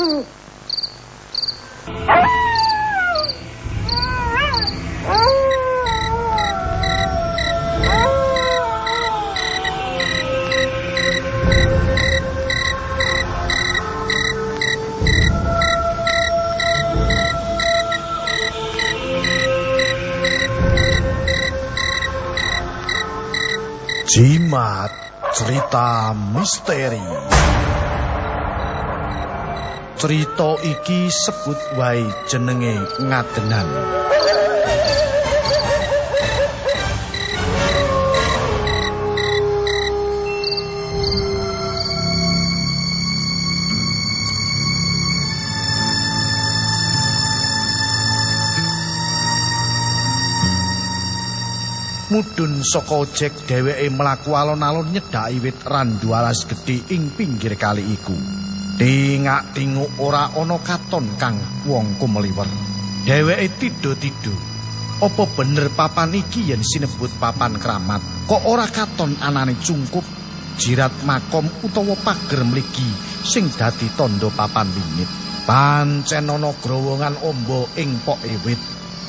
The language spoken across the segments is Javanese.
Mm-hmm. Jimat cerita misteri. Cerita iki sebut wae jenenge ngadenan. Mudhun saka ojek dheweke mlaku alon-alon nyedhaki wit randu alas gedhe ing pinggir kali iku. Tingak tinguk ora ana katon kang wong kumeliwer. Dheweke tido-tido. Apa bener papan iki yen sinebut papan keramat? Kok ora katon anane cungkup, jirat makom utawa pager mligi sing dadi tandha papan wingit. Pancen ana growongan ombo ing poke wit.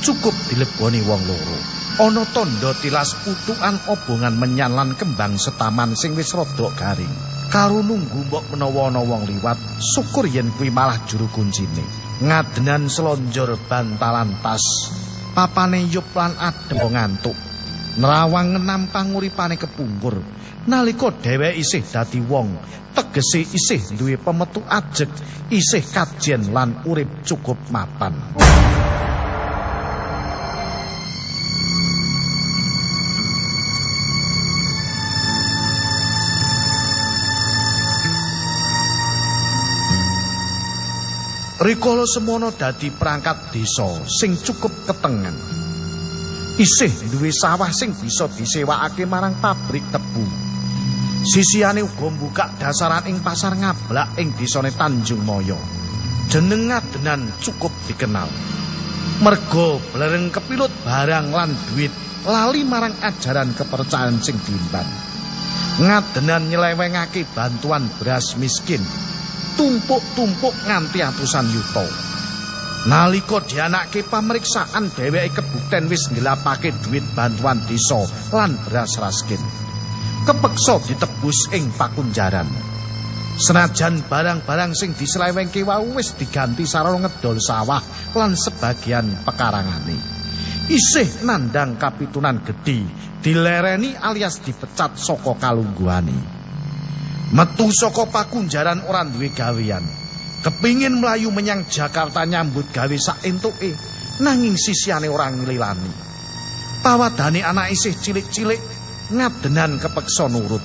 Cukup dileboni wong loro. Ana tandha tilas putukan obongan menyan lan kembang setaman sing wis rada garing. Karo nunggu mbok menawa ana wong liwat, syukur yen kuwi malah juru kuncine. Ngadenan selonjor bantalan tas, papane yup lan adem ngantuk. Nerawang ngenam panguripane kepungkur. Nalika dheweke isih dadi wong, tegese isih duwe pemetu ajeg, isih kajen lan urip cukup mapan. Rikala semono dadi perangkat desa sing cukup ketengan. Isih duwe sawah sing bisa disewakake marang pabrik tebu. Sisiane uga mbukak dasaran ing pasar ngablak ing desane Tanjung Maya. Jeneng ngadenan cukup dikenal. Mergo blereng kepilut barang lan duit lali marang ajaran kepercayaan sing diimban. Ngadenan nyelewengake bantuan beras miskin. Tumpuk-tumpuk nganti atusan yuta. Nalika dianake pameriksaan dheweke kebukten wis ngelapake duit bantuan desa lan beras raskin. Kepeksa ditebus ing pakunjaran. Senajan barang-barang sing diselewengke wau wis diganti sarana ngedol sawah lan sebagian pekarangane. Isih nandang kapitunan gedhi, dilereni alias dipecat saka kalungguhane. Metu saka pakunjaran ora duwe gawean. Kepingin mlayu menyang Jakarta nyambut gawe sak entuke, nanging sisiane ora nglilani. Pawadane anak isih cilik-cilik ngadenan kepeksa nurut.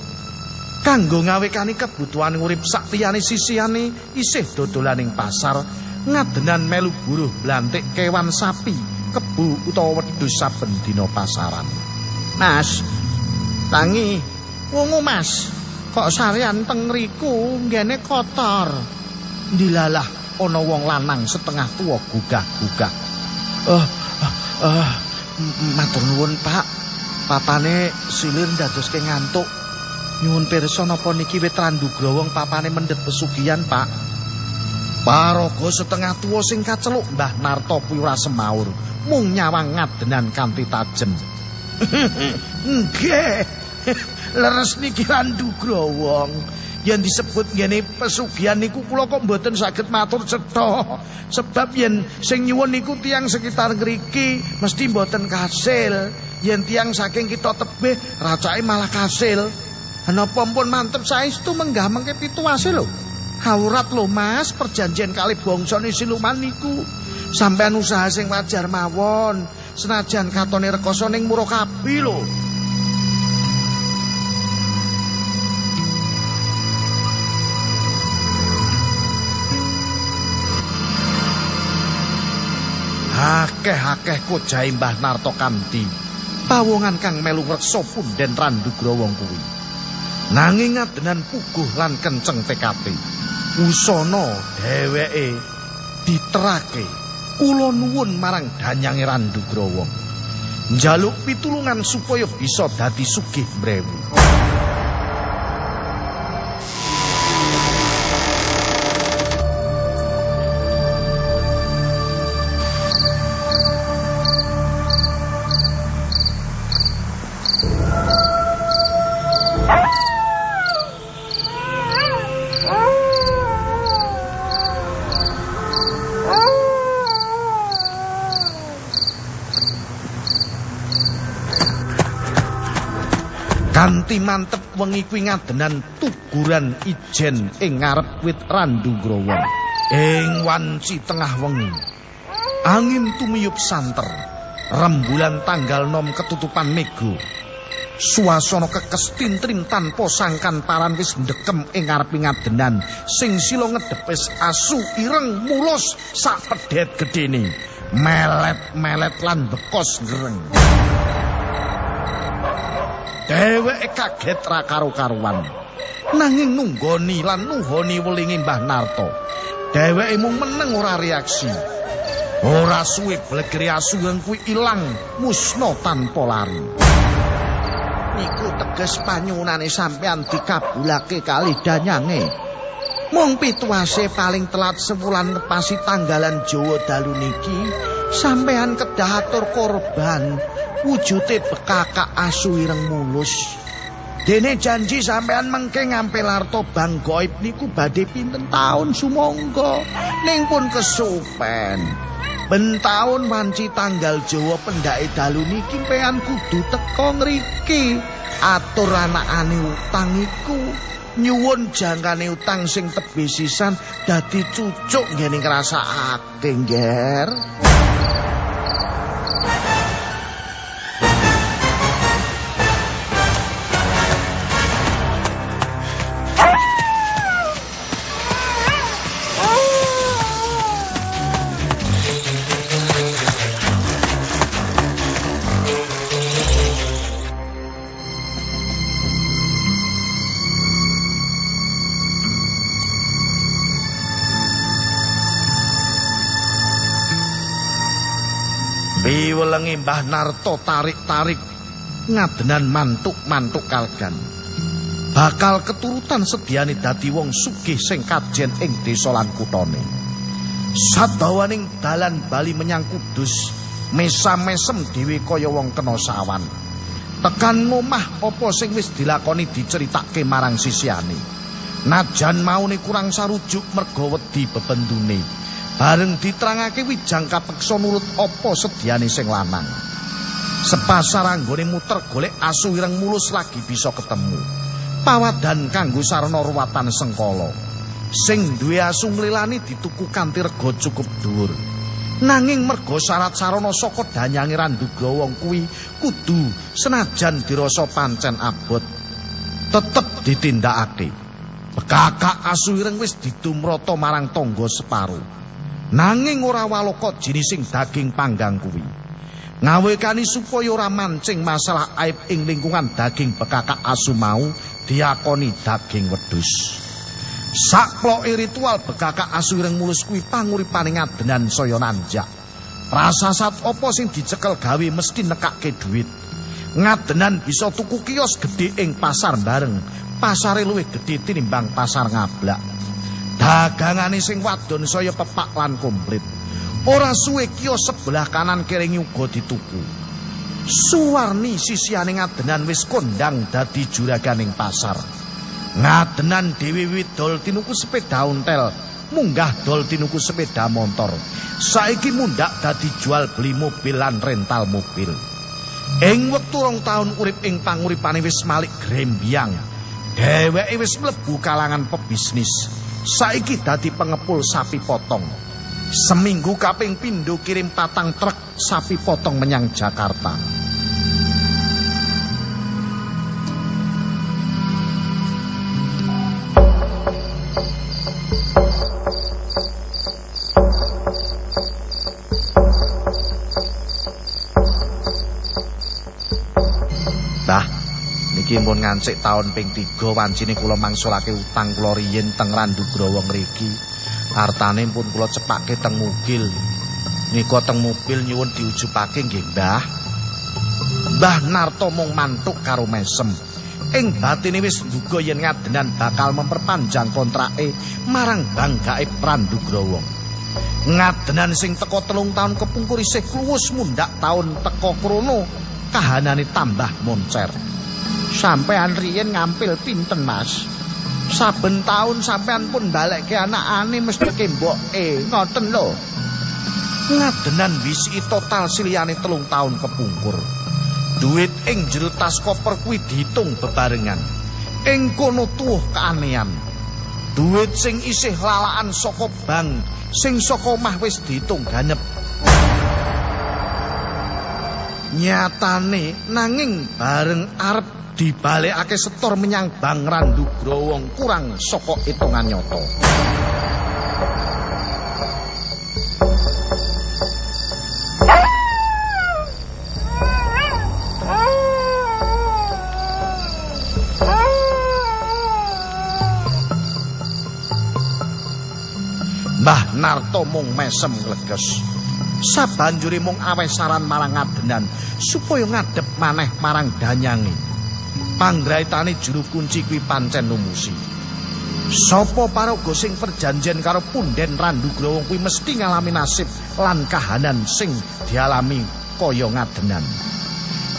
Kanggo ngawekani kebutuhan urip sak liyane sisiane isih dodolan ing pasar, ngadenan melu buruh blantik kewan sapi, kebu utawa wedhus saben dina pasaran. Mas, tangi, wungu mas. Kok sarean teng ngriku ngene kotor. Dilalah ana wong lanang setengah tua gugah-gugah. Oh, oh, matur nuwun, Pak. Papane silir ndadoske ngantuk. Nyuwun pirsa napa niki wit randu growong papane mendhet pesugihan, Pak. Paraga setengah tua sing kaceluk Mbah Narto ora semaur, mung nyawang ngadenan kanthi tajem. Nggih. Leres niki randu growong yang disebut ngene pesugihan niku kula kok mboten saged matur cetha. Sebab yen sing nyuwun niku tiyang sekitar ngriki mesti mboten kasil. Yen tiyang saking kita tebih racake malah kasil. Napa pun mantep saestu menggah mengke pituase lho. Haurat lho Mas perjanjian kali bangsane siluman niku. Sampean usaha sing wajar mawon. Senajan katone rekoso ning Murakabi lho akeh-akeh kojahe Mbah Narto Kanti. Pawongan kang melu reksa punden randu growong kuwi. Nanging ngadenan puguh lan kenceng TKP. Usana dheweke diterake kula nuwun marang danyange Randugrawa. Njaluk pitulungan supaya bisa dadi sugih mrewu. Kanthi mantep wengi kuwi ngadenan tuguran ijen ing ngarep wit Randugrawa. Ing wanci tengah wengi, angin tumiyup santer. Rembulan tanggal nom ketutupan mego. Suasana kekes tintrim tanpa sangkan paran wis ndekem ing ngarep ngadenan sing sila ngedepes asu ireng mulus sak pedhet gedene. Melet-melet lan bekos ngereng. Dheweke kaget ra karo-karuan. Nanging nunggoni lan nuhoni welinge Mbah Narto. Dheweke mung meneng ora reaksi. Ora suwe blegri asuhan kuwi ilang musna tanpa lari. Niku teges panyunane sampean dikabulake kali danyange. Mung pituase paling telat sewulan ngepasi tanggalan Jawa dalu niki, sampean kedah atur korban wujute bekakak asu ireng mulus. Dene janji sampean mengke ngampil harta bang goib niku badhe pinten taun sumangga. Ning pun kesupen. Ben taun wanci tanggal Jawa pendake dalu niki pean kudu teka ngriki. Atur anakane utang iku nyuwun jangkane utang sing tebih sisan dadi cucuk ngene ngrasakake, Nger. Mbah Narto tarik-tarik ngadenan mantuk-mantuk kalgan. Bakal keturutan sediane dadi wong sugih sing kajen ing desa lan kutane. Sadawaning dalan bali menyang Kudus, mesam-mesem dhewe kaya wong kena sawan. Tekan ngomah apa sing wis dilakoni diceritake marang sisiane. Najan maune kurang sarujuk merga wedi bebendune. Bareng diterangake wijang kapeksa nurut apa sediane sing lanang. Sepasar anggone muter golek asu ireng mulus lagi bisa ketemu. Pawadan kanggo sarana ruwatan sengkala. Sing duwe asu nglilani dituku kanthi rega cukup dhuwur. Nanging merga syarat sarana saka danyange Randugrawa kuwi kudu senajan dirasa pancen abot tetep ditindakake. Bekakak asu ireng wis ditumrata marang tangga separo. Nanging ora walaka jinising daging panggang kuwi. Ngawekani supaya ora mancing masalah aib ing lingkungan daging bekakak asu mau diakoni daging wedhus. Sakploke ritual bekakak asu ireng mulus kuwi panguripane ngadenan saya nanjak. Prasasat apa sing dicekel gawe mesti nekake dhuwit. Ngadenan bisa tuku kios gedhe ing pasar bareng. Pasare luwih gedhe tinimbang pasar ngablak. Dagangane sing wadon saya pepak lan komplit. Ora suwe kios sebelah kanan kering uga dituku. Suwarni sisiane ngadenan wis kondang dadi juraganing pasar. Ngadenan dhewe widol tinuku sepeda ontel, munggah dol tinuku sepeda motor. Saiki mundak dadi jual beli mobil lan rental mobil. Ing wektu rong taun urip ing panguripane wis malik grembyang. Dheweke wis mlebu kalangan pebisnis. Saiki dadi pengepul sapi potong. Seminggu kaping pindho kirim patang truk sapi potong menyang Jakarta. Nyuwun ngancik taun ping 3 wancine kula mangsulake utang kula riyin teng Randugrawa ngriki. Artane pun kula cepake teng mobil. Nika teng mobil nyuwun diujupake nggih, Mbah. Mbah Narto mung mantuk karo mesem. Ing batine wis nduga yen ngadenan bakal memperpanjang kontrake marang banggake Prandugrawa. Ngadenan sing teko telung taun kepungkur isih kluwus mundak taun teko krono kahanane tambah moncer. Sampean riyen ngampil pinten, Mas? Saben taun sampean pun balekke anakane mesti kemboke, ngoten lho. Ngadenan wisi total siliyane telung taun kepungkur. Duit ing jero tas koper kuwi diitung bebarengan. Ing kono tuwuh keanehan. Duit sing isih lalaan saka bank, sing saka omah wis diitung ganep. Nyatane nanging bareng arep dibalekake setor menyang Bank Randu Growong kurang saka hitungan nyoto. Mbah Narto mung mesem ngleges. Sabanjure mung awesaran marang ngadenan supaya ngadep maneh marang danyange. Panggraitane juru kunci kuwi pancen numusi. Sopo paraga sing perjanjian karo punden Randu kuwi mesti ngalami nasib lan kahanan sing dialami kaya ngadenan.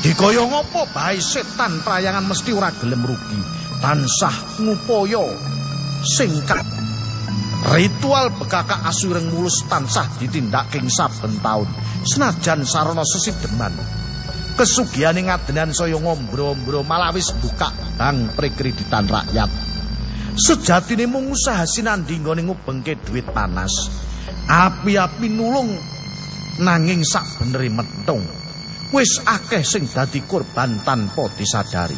Dikaya ngopo bae setan prayangan mesti ora gelem rugi, tansah ngupaya sing Ritual bekaka asureng mulus tansah ditindak saben taun senajan sarana sesideman. Kesugiane ngadenan saya ngombro-ombro malah wis buka bank prekreditan rakyat. Sejatine mung usaha sinandhi nggone ngubengke duit panas. Api-api nulung nanging sak beneri metung. Wis akeh sing dadi korban tanpa disadari.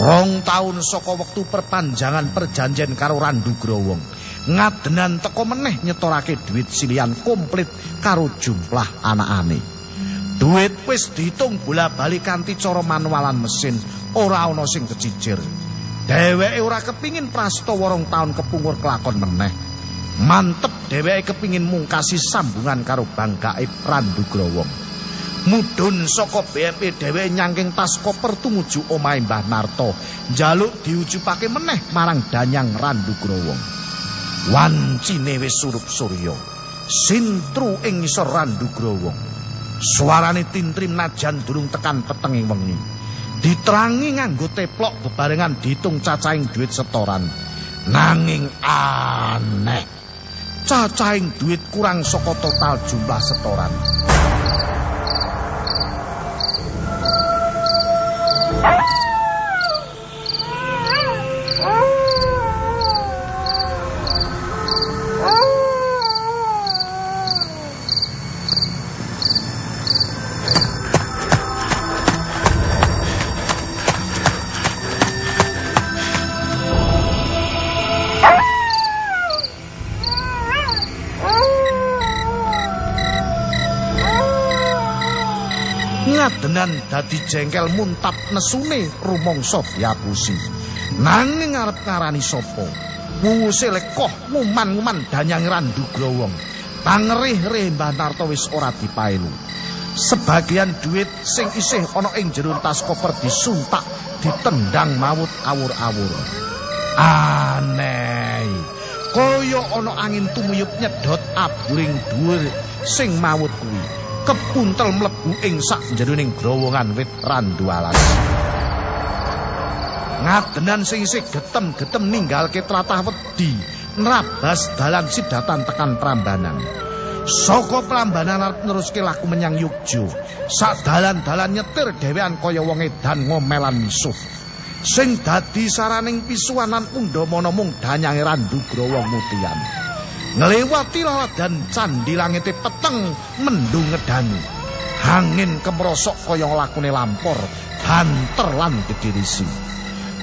Rong taun saka wektu perpanjangan perjanjian karo Randu Growong. Ngadenan teko meneh nyetorake duit silian komplit karo jumlah anakane. Duit wis diitung bola-bali kanthi cara manualan mesin, ora ana sing kecicir. Dheweke ora kepingin prasto worong taun kepungur kelakon meneh. Mantep dheweke kepingin mungkasi sambungan karo banggae Prandu Growong. Mudhun saka BMP dheweke nyangking tas koper tumuju omahe Mbah Narto, njaluk diujupake meneh marang Danyang Randu Growong. Wancine wis surup surya. Sintru ing ngisor randu growong suarane tintrim najan durung tekan petenging wengi. Diterangi nganggo teplok bebarengan ditung cacahing duit setoran. Nanging aneh cacahing duit kurang saka total jumlah setoran ngadenan dadi jengkel muntap nesune rumangsa diapusi nanging arep ngarani sapa? Wunguse lekoh nguman-nguman danyang randu growong pangerih-rih Mbah Narto wis ora dipaelu. Sebagian duit sing isih ana ing jero tas koper disuntak ditendang mawut awur-awur. Aneh. Kaya ana angin tumuyup nyedot aburing dhuwur sing mawut kuwi kepuntel mlebu ing sak jeroning growongan wit randu alas. Ngadenan sing isih getem-getem ninggalke tratah wedi, nrabas dalan sidatan tekan Prambanan. Saka Prambanan arep neruske laku menyang Yogyo. Sak dalan-dalan nyetir dhewean kaya wong edan ngomelan misuh. Sing dadi saraning pisuwanan undhamana mung danyange randu growong mutian. Nglewati dan candi langite peteng mendung ngedani angin kemrosok kaya lakune lampor banter lan gedirisi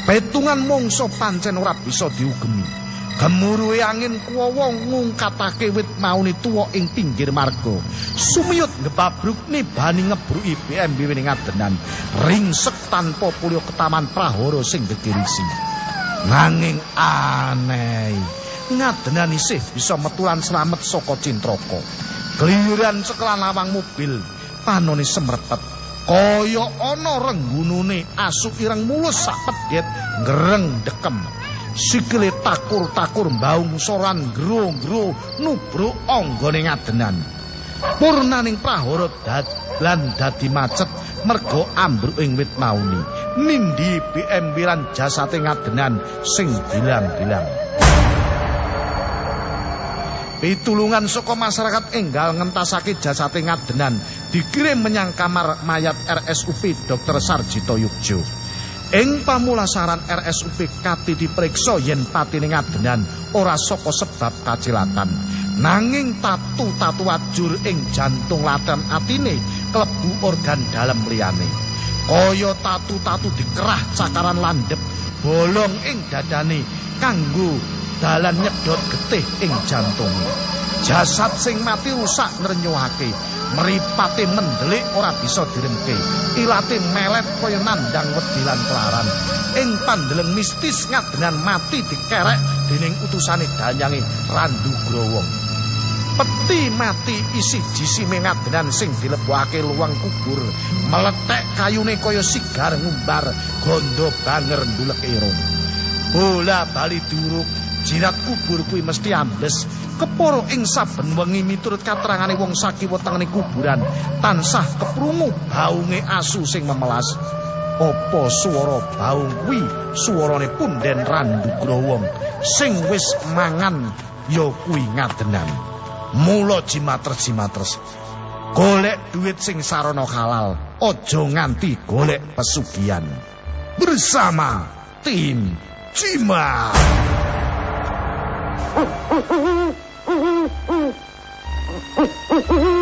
petungan mungso pancen ora bisa diugemi Gemuruhe angin kuwawa ngungkatake wit mauni tuwa ing pinggir marga. Sumiyut ngebabruk nibani ngebruki BMB ning adenan. Ringsek tanpa pulya ketaman prahara sing gegirisi. Nanging aneh. Ngadenan isih bisa metulan selamat saka cintraka. Gliran sekelan lawang mobil panone semrepet. Kaya ana renggunune asu ireng mulus sak pedet ngreng dekem. sikile takur-takur mbaung soran gro-gro nubruk anggone ngadenan. Purnaning prahara dalan dadi macet merga ambruk ing wit mauni. Nindi BM lan jasate ngadenan sing bilang-bilang. Pitulungan saka masyarakat enggal ngentasake jasate ngadenan dikirim menyang kamar mayat RSUP Dr. Sarjito Yugjo. Ing pamulasaran RSUP kati diperiksa yen patine ngadenan ora saka sebab kacilatan nanging tatu-tatu wajur ing jantung latan atine klebu organ dalam liyane kaya tatu-tatu dikerah cakaran landhep bolong ing dadane kanggo dalan nyedot getih ing jantung jasad sing mati rusak nrenyuhake mripate mendelik ora bisa diremke. Ilate melet kaya nandang wedilan kelaran. Ing pandeleng mistis ngadenan mati dikerek dening utusane danyange randu growong. Peti mati isi jisime ngadenan sing dilebokake luang kubur. Meletek kayune kaya sigar ngumbar gondo banger ndulek irung bola bali duruk jirat kubur kuwi mesti ambles. Keporo ing saben wengi miturut katerangane wong sakiwa tengene kuburan. Tansah keprungu baunge asu sing memelas. Apa swara baung kuwi? Swarane punden randu growong. Sing wis mangan ya kuwi ngadenan. Mula jimatres jimatres golek duit sing sarana halal aja nganti golek pesugihan. Bersama tim 去嘛。